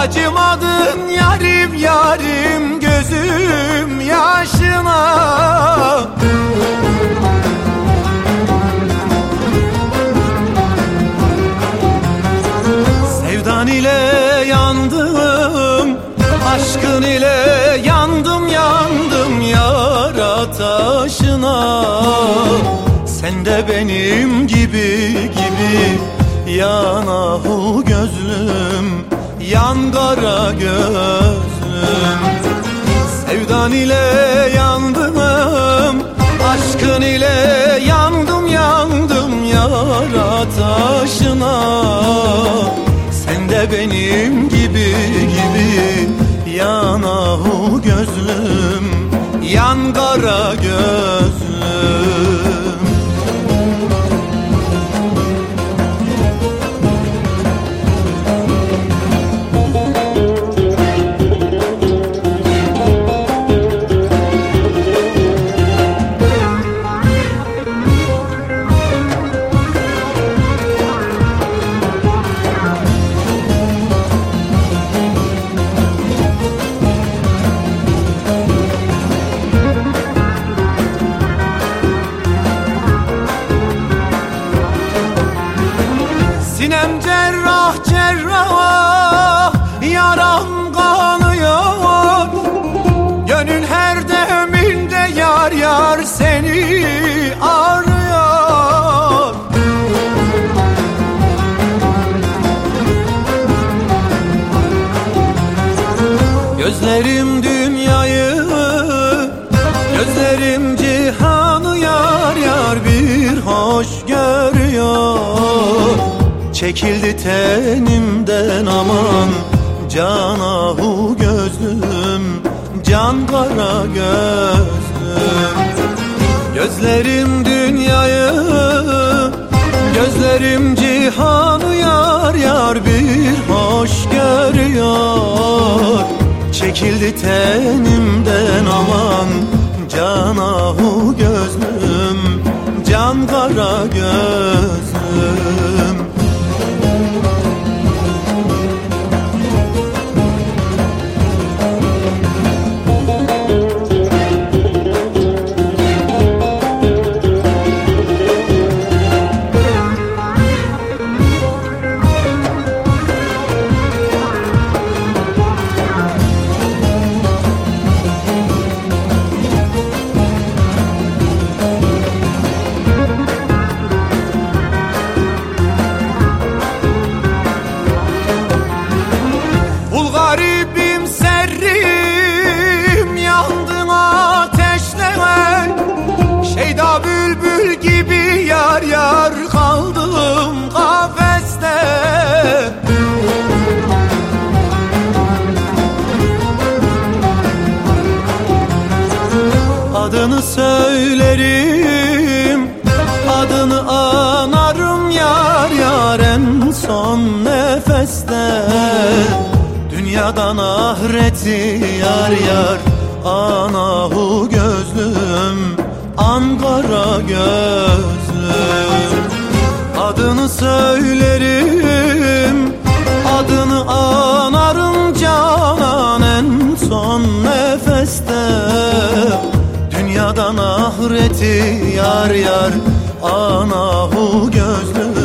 Acımadın yarim yarim gözüm yaşına. Sevdan ile yandım Aşkın ile yandım yandım yara taşına. Sen de benim gibi gibi yana hu gözlüm. Yan kara gözlüm. Sevdan ile yandım Aşkın ile yandım yandım Yara taşına. Sen de benim gibi gibi Yanahu gözlüm. Yan kara gözlüm Sinem cerrah cerrah Yaram kanıyor. Gönül her deminde yar yar seni arıyor. Gözlerim dünyayı Gözlerim cihanı yar yar bir hoş görüyor Çekildi tenimden aman. Canahu gözlüm Can kara gözlüm. Gözlerim dünyayı Gözlerim cihanı yar yar bir hoş görüyor. Çekildi tenimden aman. Canahu gözlüm Can kara gözlüm Adını söylerim. Adını anarım yar yar en son nefeste. Dünyadan ahireti yar yar Anahu gözlüm Ankara gözlüm. Adını söylerim ahireti yar yar Anahu gözlüm